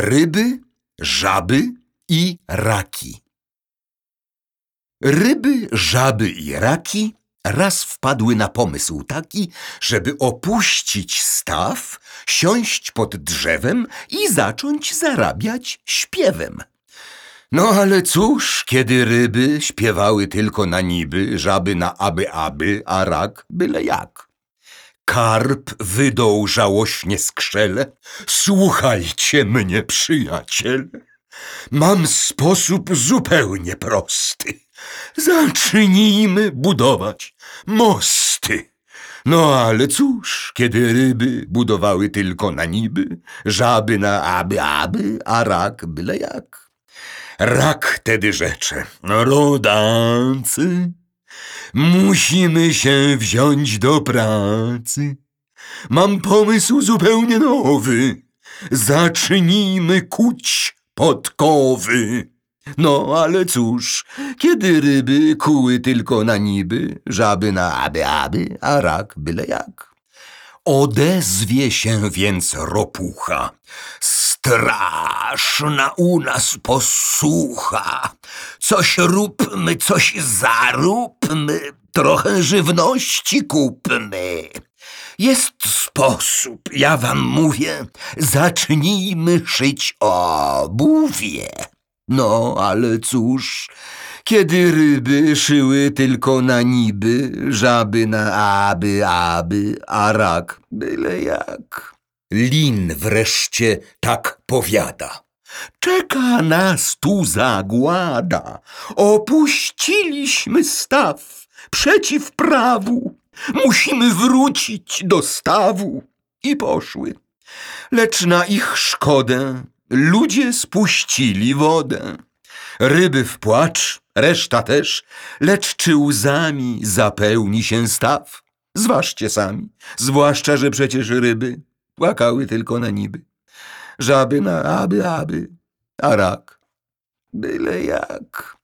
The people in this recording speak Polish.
ryby, żaby i raki. Ryby, żaby i raki raz wpadły na pomysł taki, żeby opuścić staw, siąść pod drzewem i zacząć zarabiać śpiewem. No ale cóż, kiedy ryby śpiewały tylko na niby, żaby na aby aby, a rak byle jak. Karp wydął żałośnie skrzele. Słuchajcie mnie, przyjaciele. Mam sposób zupełnie prosty. Zacznijmy budować mosty. No ale cóż, kiedy ryby budowały tylko na niby, żaby na aby aby, a rak byle jak. Rak tedy rzecze, rodacy, musimy się wziąć do pracy. Mam pomysł zupełnie nowy. Zacznijmy kuć podkowy. No, ale cóż, kiedy ryby kuły tylko na niby, żaby na aby aby, a rak byle jak. Odezwie się więc ropucha. Straszna u nas posłucha. Coś róbmy, coś zaróbmy, trochę żywności kupmy. Jest sposób, ja wam mówię, zacznijmy szyć obuwie. No, ale cóż, kiedy ryby szyły tylko na niby, żaby na aby, aby, a rak byle jak. Lin wreszcie tak powiada. Czeka nas tu zagłada. Opuściliśmy staw przeciw prawu. Musimy wrócić do stawu. I poszły. Lecz na ich szkodę ludzie spuścili wodę. Ryby w płacz, reszta też, lecz czy łzami zapełni się staw? Zważcie sami, zwłaszcza, że przecież ryby płakały tylko na niby. Żaby na aby, aby, a rak byle jak.